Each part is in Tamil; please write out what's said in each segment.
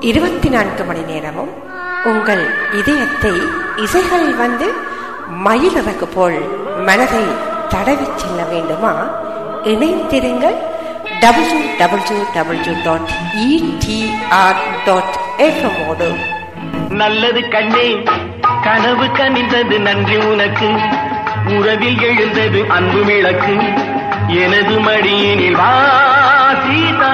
இருபத்தி நான்கு மணி நேரமும் உங்கள் இதயத்தை இசைகளில் வந்து மயிலிறகு போல் மனதை தடவி செல்ல வேண்டுமா? இணைந்திருங்கள். டபிள்யூ நல்லது கண்ணே கனவு கனிந்தது நன்றி உனக்கு. உறவில் எழுந்தது அன்பு விளக்கு. எனது மடியினில் வா சீதா.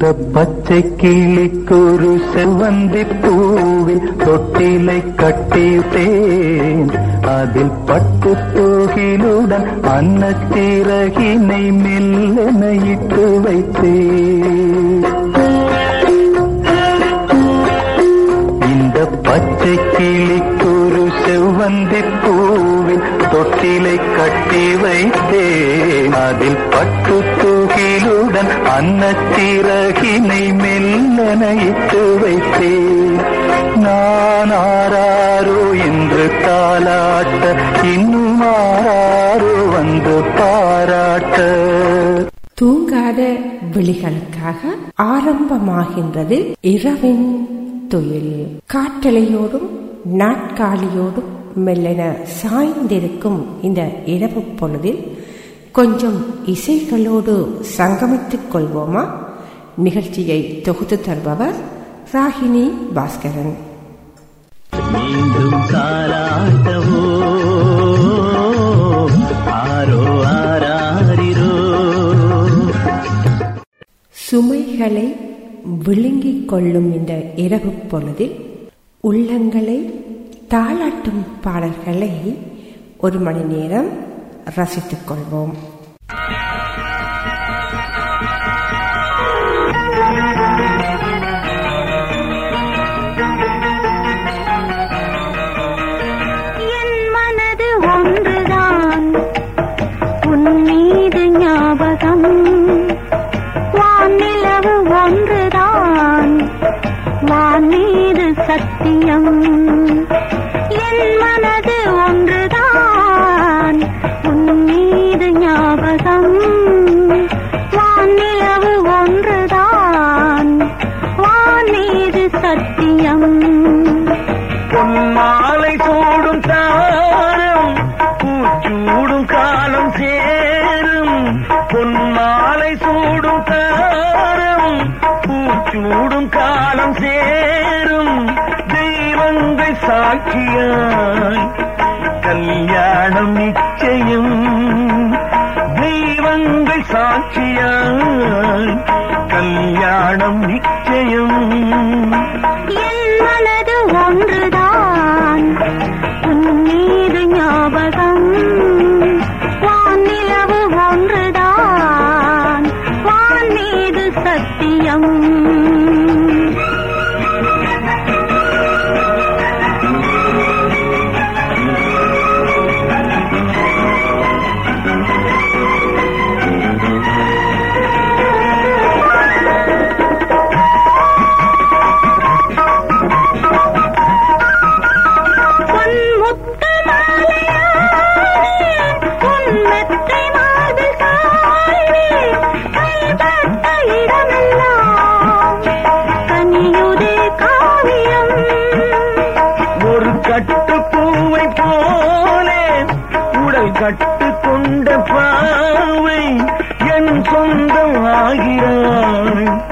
அந்த பச்சை கிளிக்கு ஒரு செவ்வந்தி பூவில் தொட்டிலை கட்டிட்டேன் அதில் பட்டு தோகிலுடன் அன்னத்திறகினை மெல்லென இட்டு வைத்தேன். இந்த பச்சை கிளிக்கொரு செவ்வந்தி பூவில் தொட்டிலை கட்டி வைத்தேன். அதில் பட்டு தூகிலுடன் அன்னத்திறகினை மெல்ல நைத்து வைத்தேன். நான் ஆராரோ என்று தாளாட்ட இன்னும் ஆராரோ வந்து பாராட்ட. தூங்காத விழிகளுக்காக ஆரம்பமாகின்றது இரவின் துயில். காற்றலையோடும் நாட்காலியோடும் மெல்லென சாய்ந்திருக்கும் இந்த இரவு பொழுதில் கொஞ்சம் இசைகளோடு சங்கமித்துக் கொள்வோமா? நிகழ்ச்சியை தொகுத்து தருபவர் ராகினி பாஸ்கரன். மீண்டும் காலாட்டவோ ஆரோ ஆராரிரோ? சுமைகளை விழுங்கிக் கொள்ளும் இந்த இரவு பொழுதில் உள்ளங்களை தாளாட்டும் பாடல்களை ஒரு மணி நேரம் ரசித்துக் கொள்வோம். என் மனது ஒன்றுதான். உன் மீது ஞாபகம். வானிலவு ஒன்றுதான். வான் மீது சத்தியம். என் மனது சாட்சியாய் கல்யாணம் நிச்சயம் தெய்வங்கள் சாட்சியாய் கல்யாணம் நிச்சயம். என் மனது ஒன்றுதான் உன் மீது ஞாபகம் கட்டு கொண்ட பாவை என் சொந்தம் ஆகிறாள்.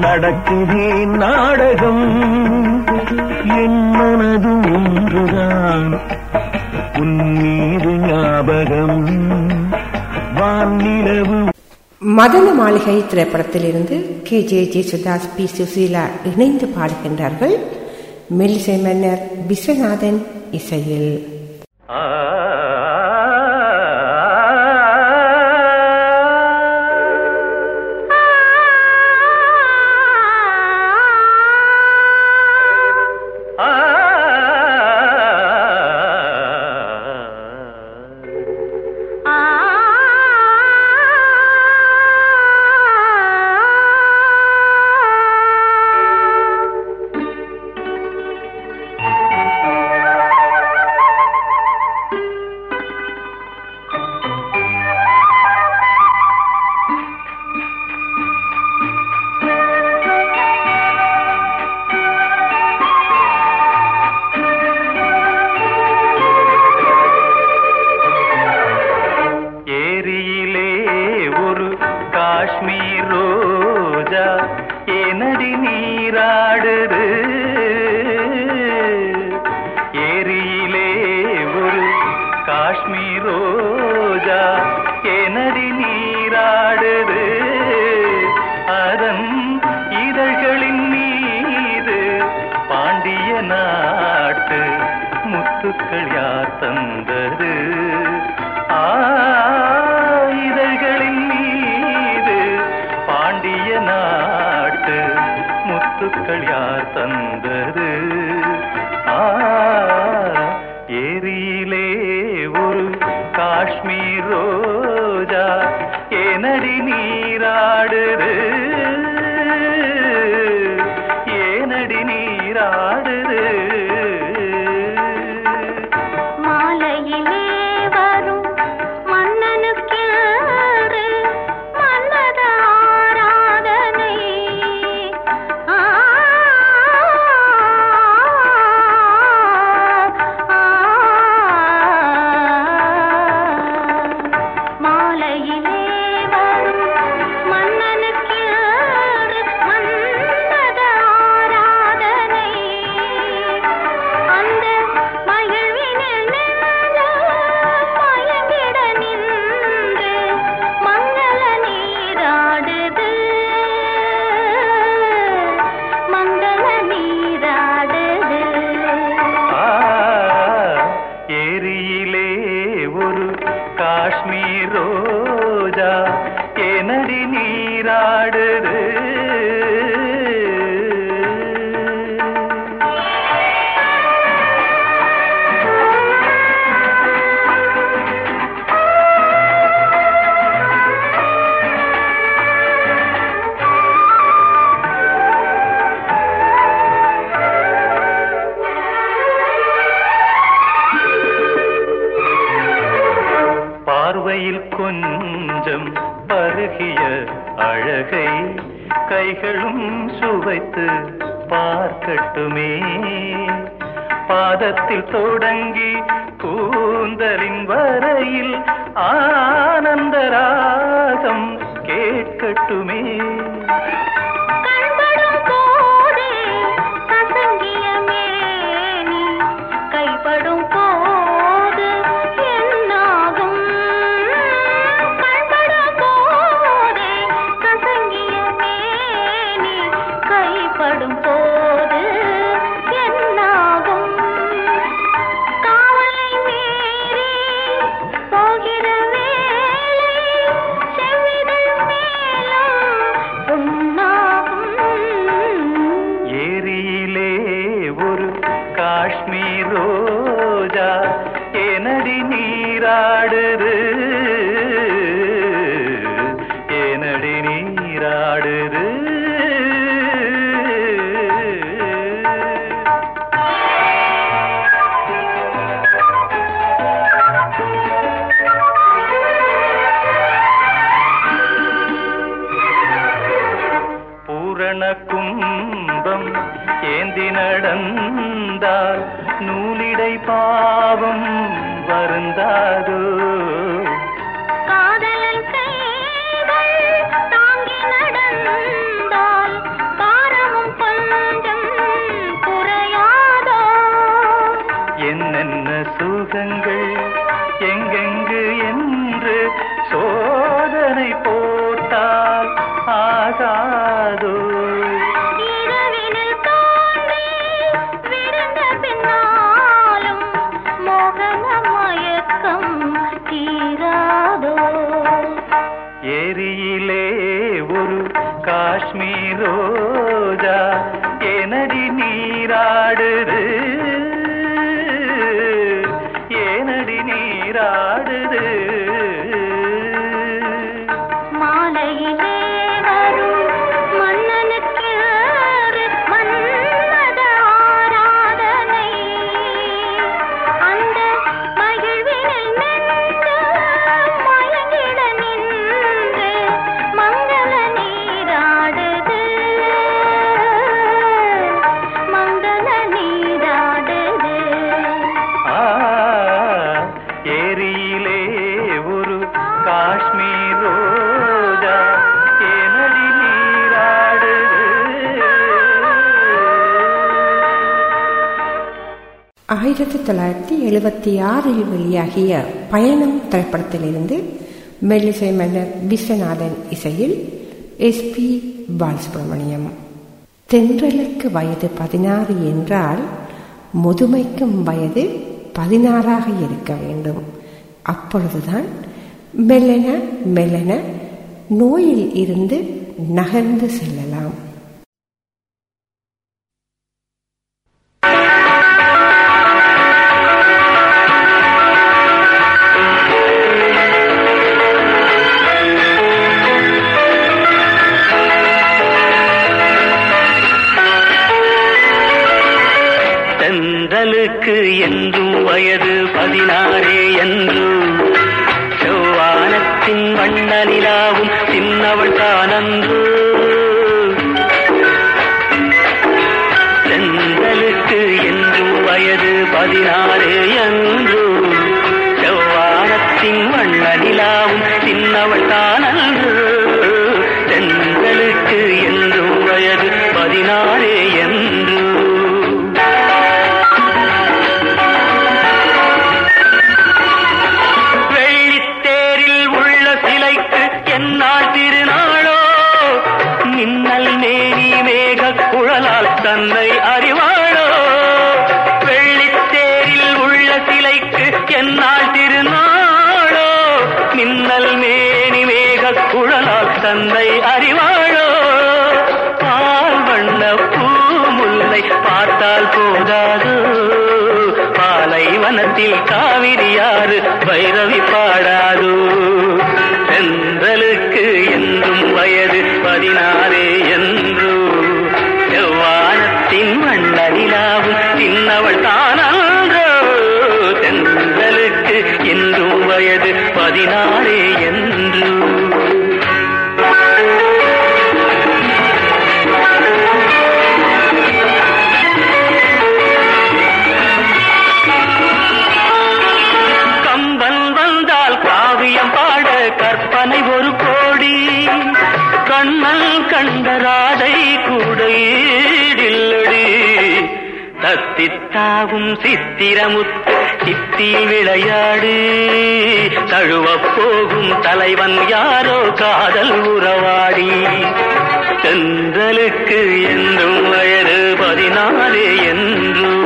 நடக்குதே நாடகம் என் மனது ஒன்றுதான். உன்மீது ஞாபகம் வானிலவு மதன மாளிகை திரைப்படத்திலிருந்து கே. ஜே. ஜேசுதாஸ் பி. சுசீலா இணைந்து பாடுகின்றார்கள். மெல்லிசை மன்னர் விஸ்வநாதன் இசையில். ஒரு காஷ்மீர் ரோஜா எனடி நீராடுது? ஏரியிலே ஒரு காஷ்மீர் ரோஜா எனடி நீராடுது? அதன் இதழ்களின் மீது பாண்டிய நாட்டு முத்துக்கள் யாத்தம் நீராடுது. ஆயிரத்தி தொள்ளாயிரத்தி எழுபத்தி ஆறில் வெளியாகிய பயணம் திரைப்படத்திலிருந்து மெல்லிசை மன்னர் விஸ்வநாதன் இசையில் எஸ் பி பாலசுப்ரமணியம். தென்றலுக்கு வயது பதினாறு என்றால் முதுமைக்கும் வயது பதினாறாக இருக்க வேண்டும். அப்பொழுதுதான் மெல்லென மெல்லென நோயில் இருந்து நகர்ந்து செல்லலாம். எனக்கு என்றும் வயது பதினாறே என்று. செவ்வானத்தின் வண்ண நிலாவும் சின்னவள் தானன்று. சித்திரமுத்து சித்தி விளையாடு. தழுவப் போகும் தலைவன் யாரோ காதல் உறவாடி. தென்றலுக்கு என்றும் வயது பதினாறு என்றும்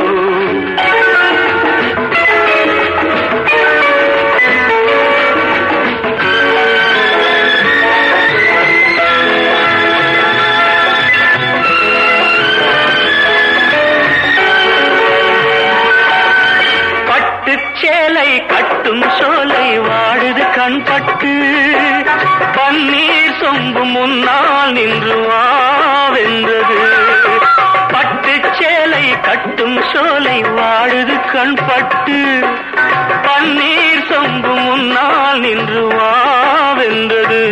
பட்டு கண்பட்டு பன்னீர் சொம்பு முன்னால் நின்று வாவென்றது பட்டு சேலை கட்டும் சோலை வாழுது கண் பட்டு. பன்னீர் சொம்பு முன்னால் நின்று வாவென்றது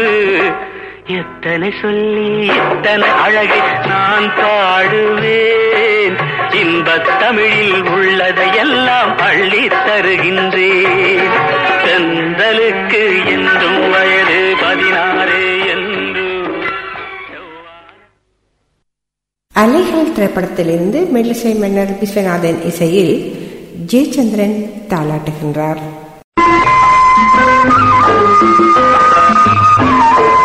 எத்தனை சொல்லி எத்தனை அழகை நான் பாடுவேன். இன்பத் தமிழில் உள்ளதையெல்லாம் அள்ளி தருகின்றேன். செந்தலுக்கு என்றும் வயது பதினாறு என்று. அலைகள் திரைப்படத்திலிருந்து மெல்லிசை மன்னர் விஸ்வநாதன் இசையில் ஜெயச்சந்திரன் தாளாட்டுகின்றார். பொன்னென்ன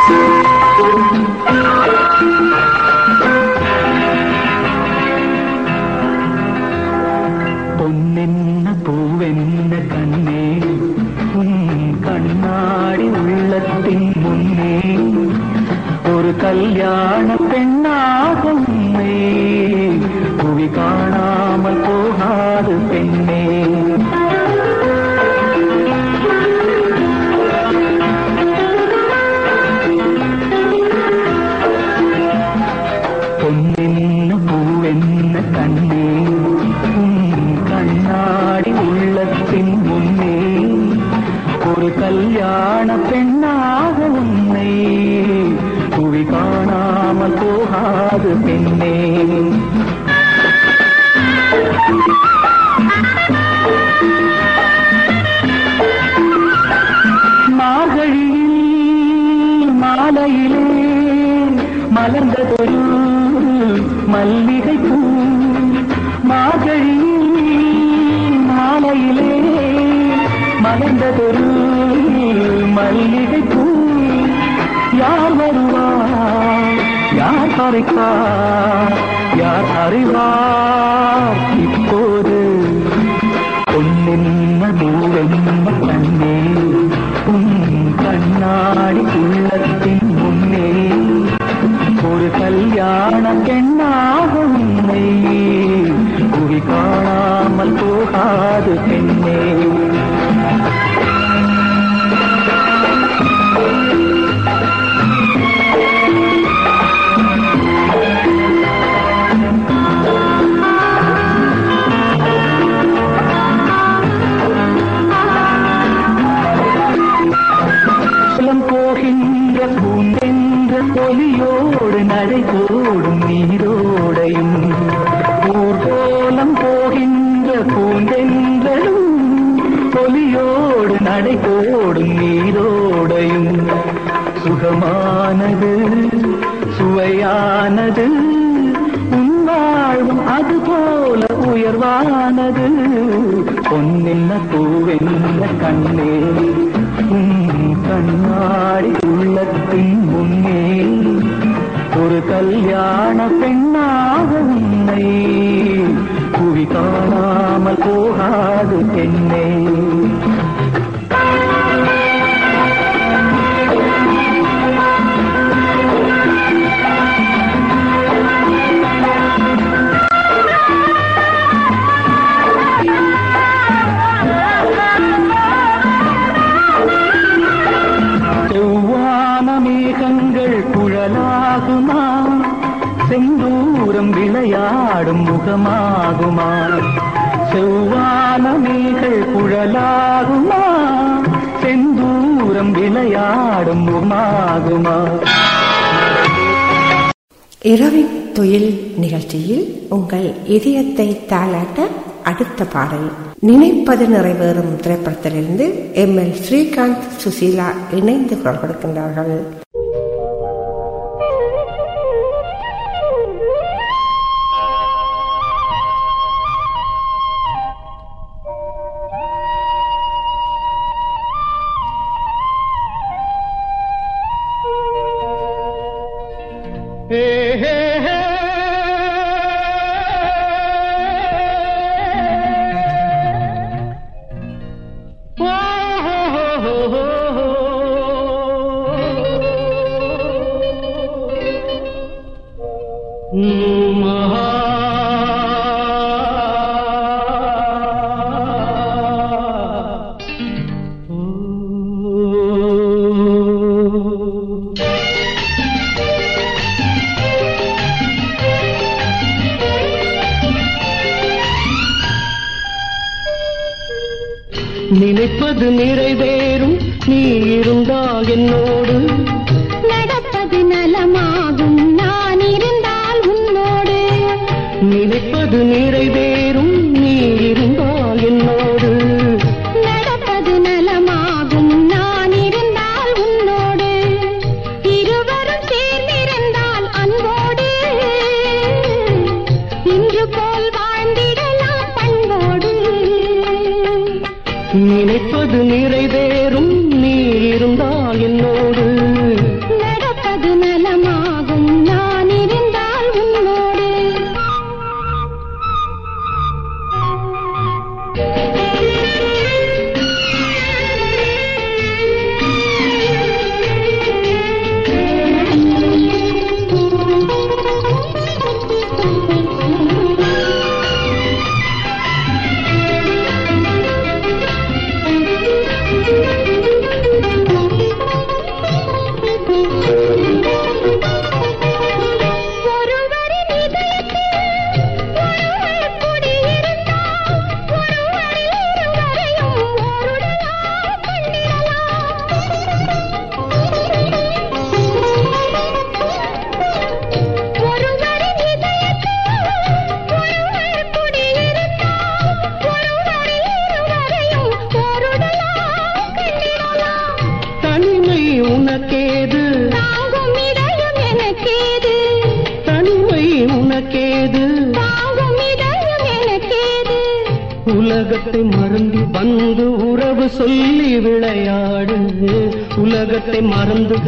கல்யாண பெண்ணாக உன்னை புவி காணாமல் போகாது பெண்ணே. போகாது பெண்ணே. மார்கழியில் மாலையிலே மலர்ந்ததொரு மல்லிகை பூ மார்கழியில் நல்லதொரு மல்லிகை பூ யார் வருவார்? யார் பறிப்பார் யார் அறிவார் இப்போது பொன்னென்ன பூவென்ன கண்ணே உன் கண்ணாடி உள்ளத்தின் முன்னே ஒரு கல்யாண பெண்ணாகும் உன்னை குவி காணாமல் போகாது பெண்ணே. கரை கூடும் நீரோடையும் ஊர்கோலம் போகின்ற பூந்தென்றலும் பொலியோடு நடை போடும் நீரோடையும் சுகமானது சுவையானது உன்வாழ்வும் அது போல உயர்வானது. பொன்னென்ன பூவென்ன கண்ணே கண்ணாடி உள்ளத்தின் முன்னே ஒரு கல்யாண பெண்ணாகவில்லை. உன்னை குவி காணாமல் போகாது பெண்ணே. விளையாடும் முகமாகுமா? செவ்வான மீகள் குழலாகுமா? செந்தூரம் விளையாடும் முகமாகுமா? இரவின் தொழில் நிகழ்ச்சியில் உங்கள் இதயத்தை தாளாட்ட அடுத்த பாடல். நினைப்பது நிறைவேறும் திரைப்படத்திலிருந்து எம் எல் ஸ்ரீகாந்த் சுசீலா இணைந்து குரல் கொடுக்கின்றார்கள். நினைப்பது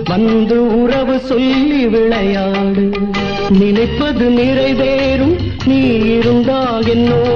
வந்து உறவு சொல்லி விளையாடு. நினைப்பது நிறைவேறும். நீ இருந்தா என்னோ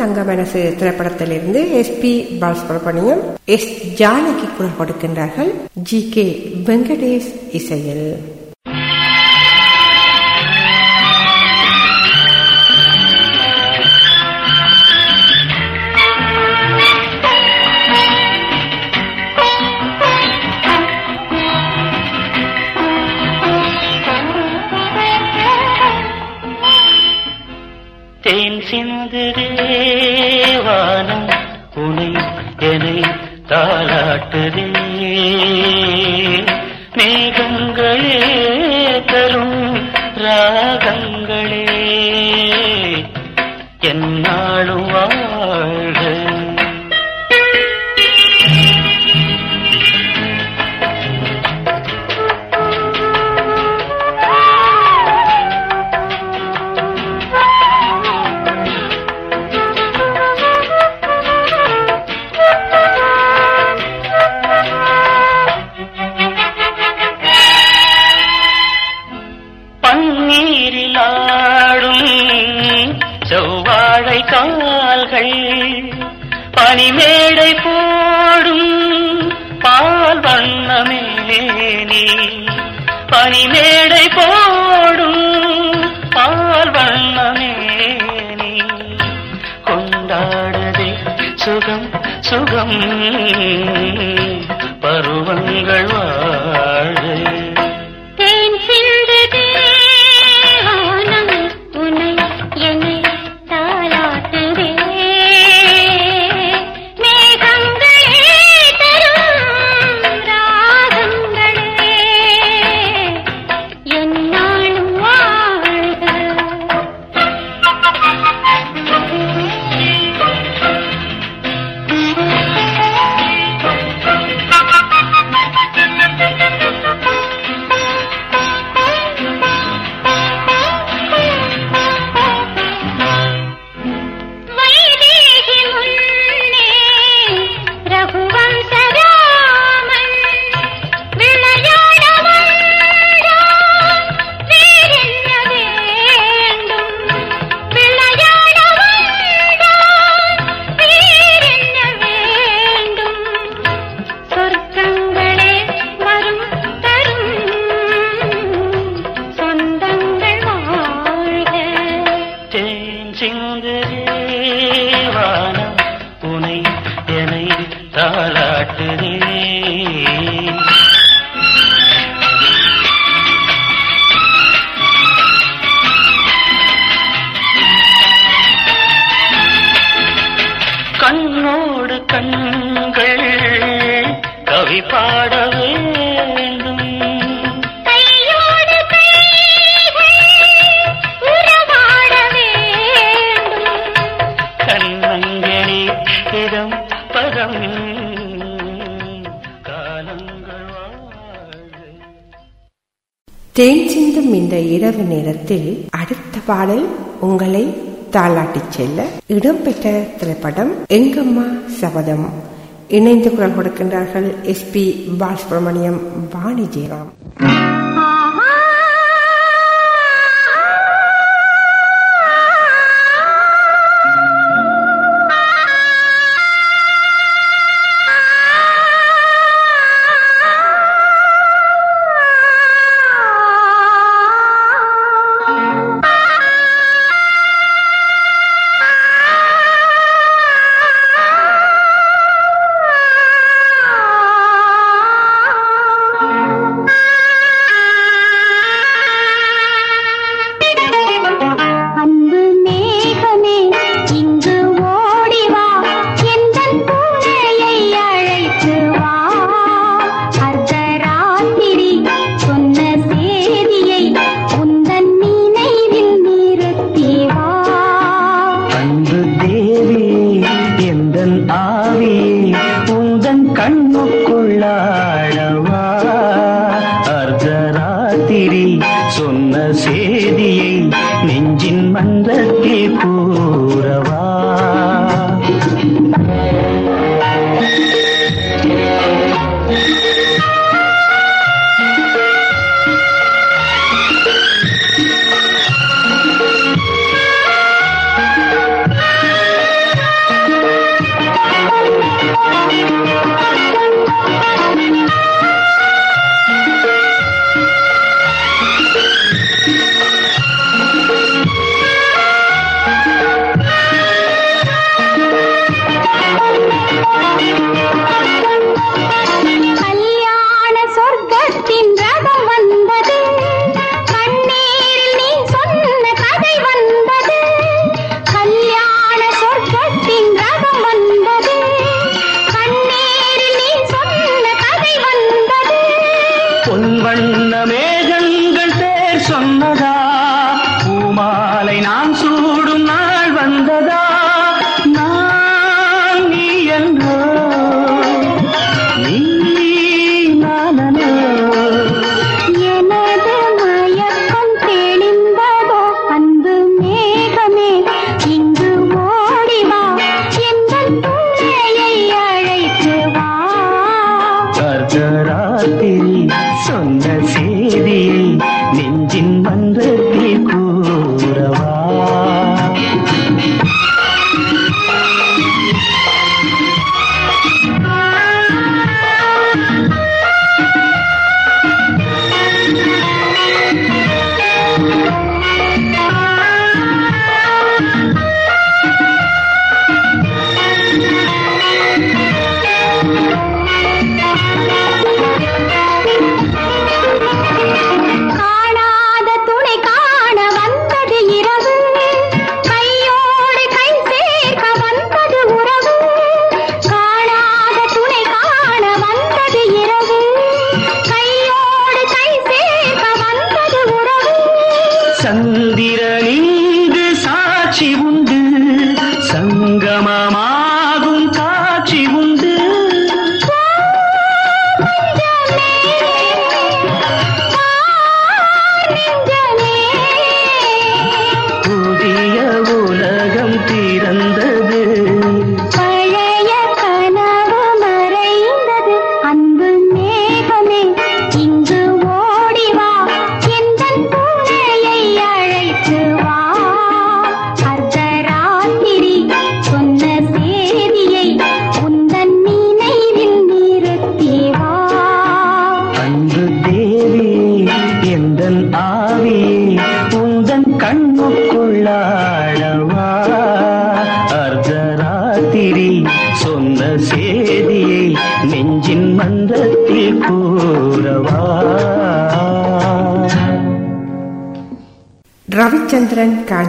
தங்க மனசு திரைப்படத்திலிருந்து S B Balasubrahmanyam S Janaki குரல் கொடுக்கின்றார்கள் ஜி கே வெங்கடேஷ் இசையில். நேரத்தில் அடுத்த பாடல் உங்களை தாளாட்டிச் செல்ல. இடம்பெற்ற திரைப்படம் எங்கம்மா சபதம். இணைந்து குரல் கொடுக்கின்றார்கள் எஸ் பி பாலசுப்ரமணியம் வாணி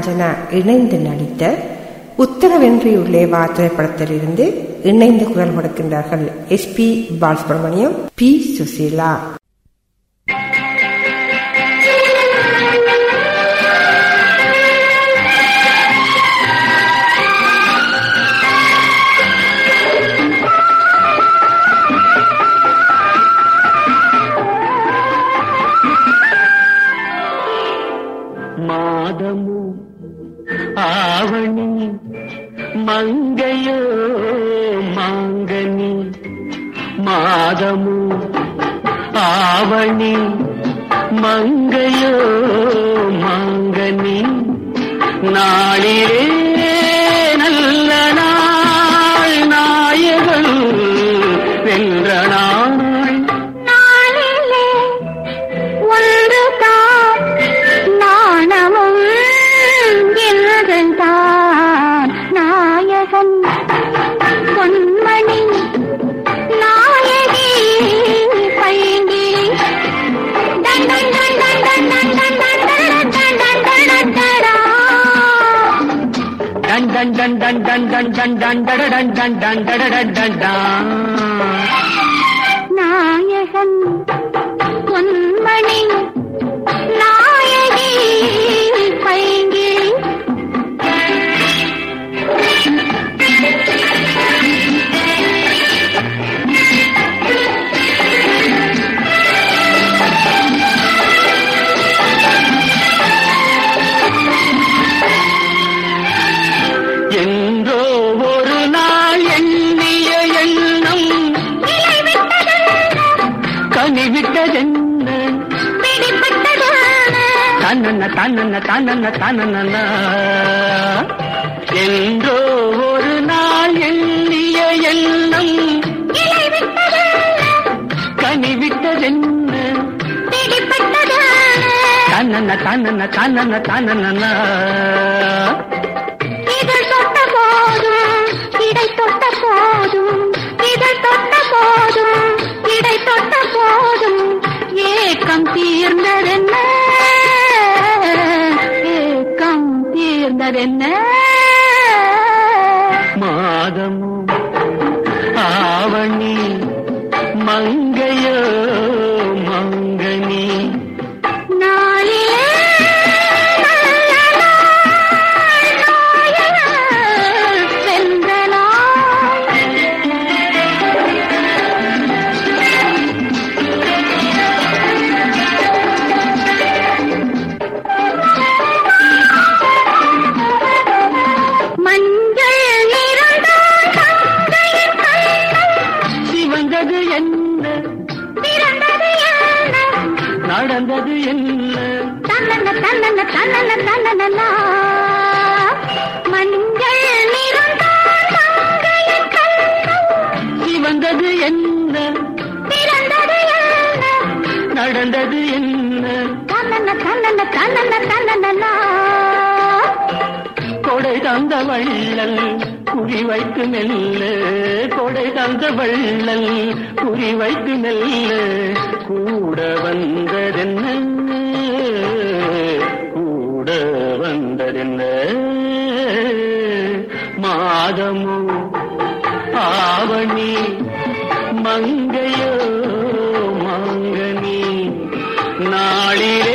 காஞ்சனா இணைந்து நடித்த உத்தரவென்றியுள்ளே வா திரைப்படத்திலிருந்து இணைந்து குரல் கொடுக்கின்றார்கள் S P Balasubramaniam P. Susheela. தன்னன்ன தன்னன்ன தன்னன்ன. என்றோ ஒரு நாள் எண்ணிய எண்ணம் கனிவிட்டதென்ன? பிடிப்பட்டதான தன்னன்ன தன்னன்ன தன்னன்ன தன்னன்ன. இதழ் தொட்ட போதும் இடை தொட்ட போதும் இதழ் தொட்ட போதும் இடை தொட்ட போதும். ஏக்கம் தீர்ந்ததென்ன? என்ன என்ன? நடந்தது என்ன? தன்னன்ன தன்னன்ன தன்னன்ன தன்னன்ன. மஞ்சள் சிவந்தது என்ன? நடந்தது என்ன? தன்னன்ன தன்னன்ன தன்னன்ன தன்னன்ன. கொடை தந்த வள்ளல். குறி வைத்து மெல்ல கொடை தந்த வள்ளல். குறி வைத்து மெல்ல கூட வந்ததென்ன? கூட வந்ததென்ன? மாதமோ ஆவணி மங்கையோ மாங்கனி நாளிலே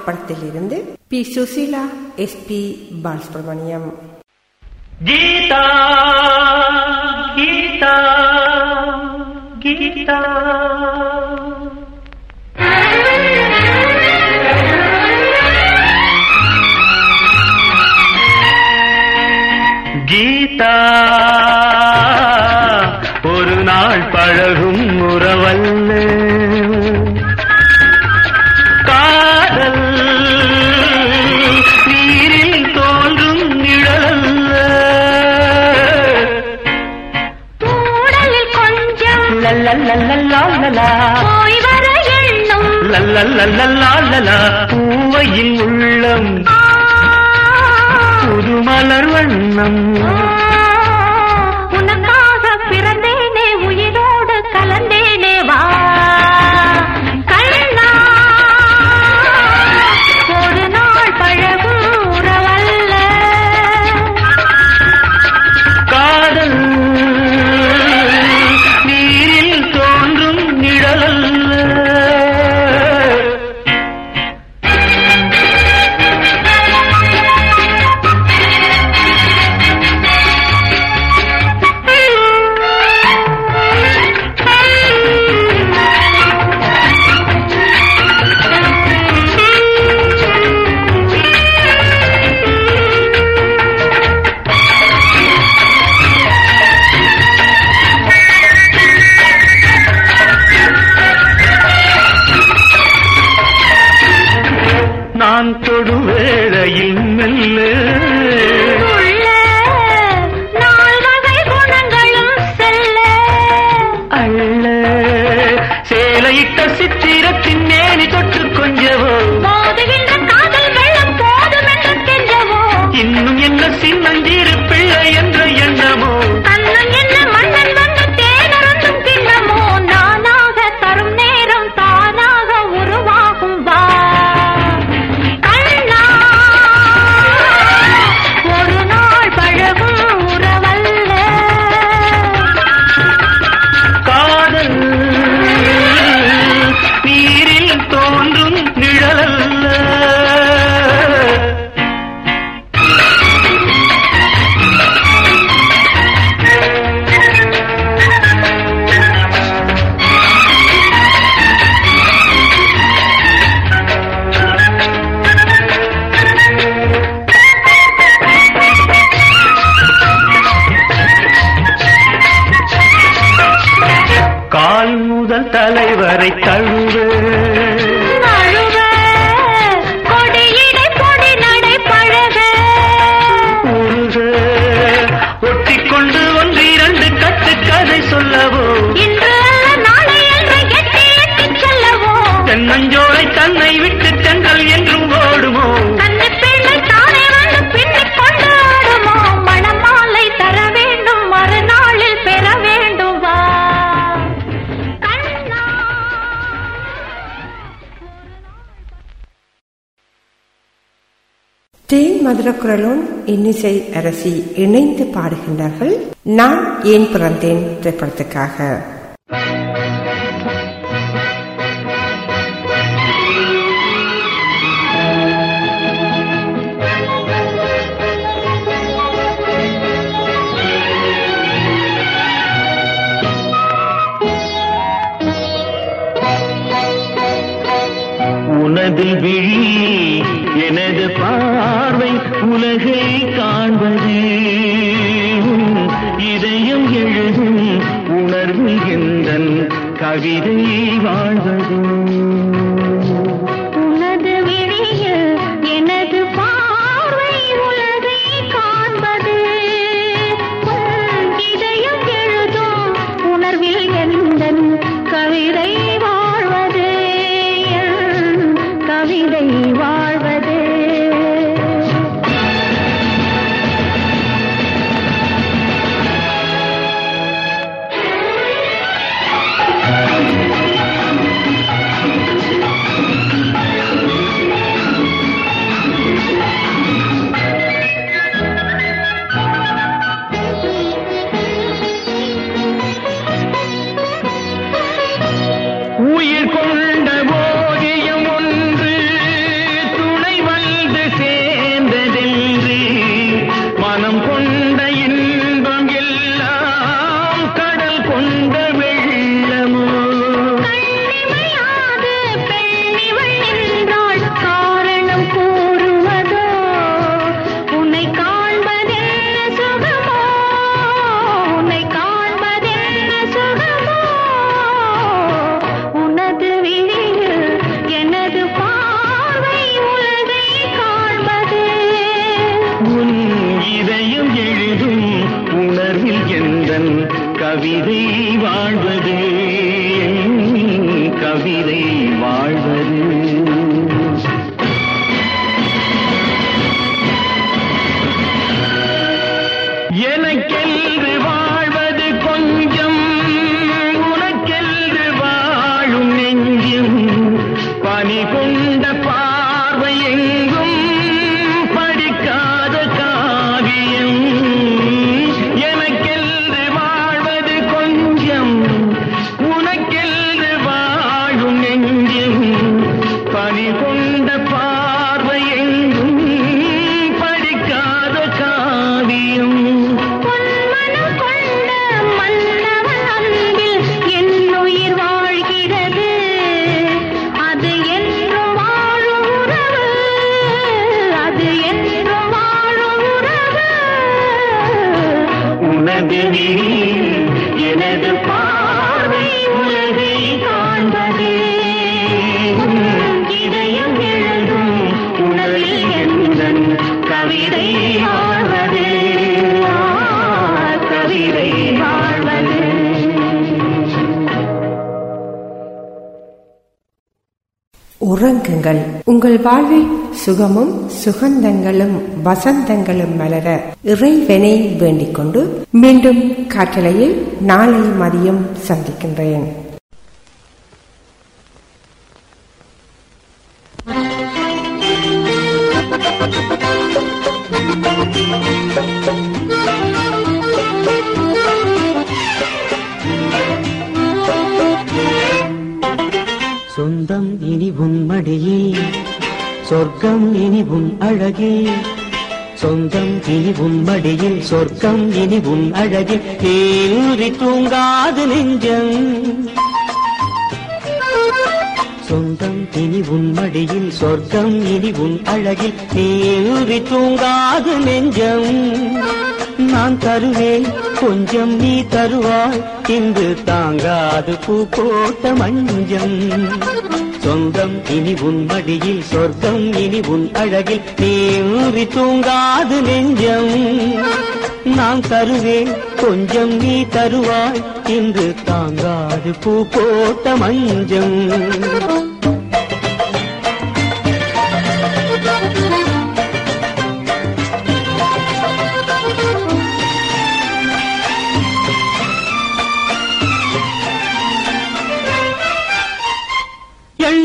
அவள் திரைப்படத்தில் இருந்து பி சுசீலா எஸ் பி பாலசுப்ரமணியம் கீதா கீதா கீதா கீதா ஒரு நாள் பழகும் லல்லல்லல்லல்லா போய் வர பூவையின் உள்ளம் புதுமலர் வண்ணம் ஒட்டிக்கொண்டு ஒன்றிரண்டு கட்டு கதை சொல்லவோ? தென்னஞ்சோலை தன்னை விட்டு மதுரக்குரலோன் இன்னிசை அரசி இணைந்து பாடுகின்றார்கள். நான் ஏன் பிறந்தேன் திரைப்படத்துக்காக பணி கொண்டு உறங்குங்கள் உங்கள் வாழ்வில் சுகமும் சுகந்தங்களும் வசந்தங்களும் மலர இறைவனை வேண்டிக் கொண்டு மீண்டும் காற்றலையில் நாளை மதியம் சந்திக்கின்றேன். சொந்தம் இனி உன் மடியில் சொர்க்கம் இனி உன் அழகில் சொந்தம் இனி உன் மடியில் சொர்க்கம் இனி உன் அழகில் தேறி தூங்காது நெஞ்சம். சொந்தம் இனி உன் மடியில் சொர்க்கம் இனி உன் அழகில் தேறி தூங்காது நெஞ்சம். நான் தருவேன் கொஞ்சம் நீ தருவாய். இன்று தாங்காது பூ போட்ட மஞ்சம். சொந்தம் இனி உன் மடியில் சொர்க்கம் இனி உன் அழகில். நீ தூங்காது நெஞ்சம். நான் தருவேன் கொஞ்சம் நீ தருவாய். இன்று தாங்காது பூ போட்ட மஞ்சம்.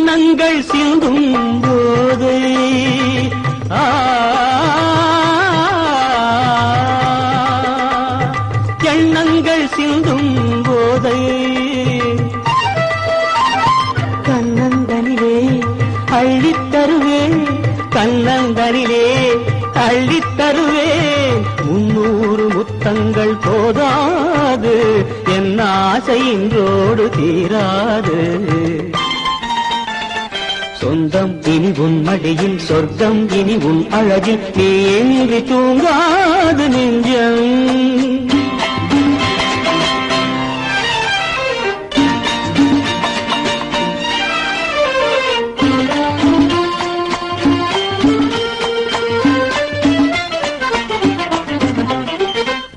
எண்ணங்கள் சிந்தும் போது. எண்ணங்கள் சிந்தும் போதை. கண்ணந்தனிலே அள்ளித்தருவேன் கண்ணந்தனிலே அள்ளித்தருவேன் முன்னூறு முத்தங்கள் போதாது என் ஆசை இன்றோடு தீராது. சொந்தம் இனி உன் மடியில் சொர்க்கம் இனி உன் அழகில். நீ தூங்காது நெஞ்சம்?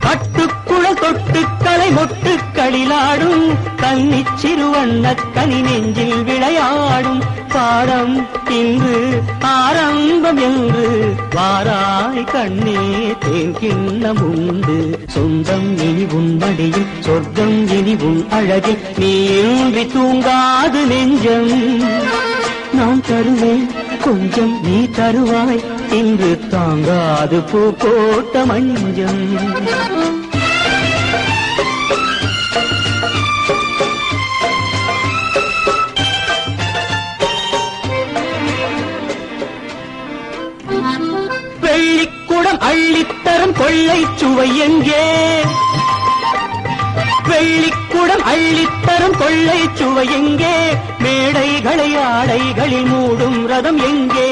கட்டுக்குழல் தொட்டு கன்னிச் சிறுவண்ண கனி நெஞ்சில் விளையாடும். பாடம் இன்று ஆரம்பம் என்று வாராய் கண்ணே தேன் கிண்ணம் உண்டு. சொந்தம் இனி உன் மடியில் சொர்க்கம் இனி உன் அழகில். நீ இன்றி தூங்காது நெஞ்சம். நான் தருவேன் கொஞ்சம் நீ தருவாய். இன்று தாங்காது பூ போட்ட மஞ்சம். அள்ளித்தரும் கொள்ளை சுவை எங்கே? வெள்ளிக்குடம் அள்ளித்தரும் கொள்ளை சுவை எங்கே? மேடைகளை ஆடைகளில் மூடும் ரதம் எங்கே?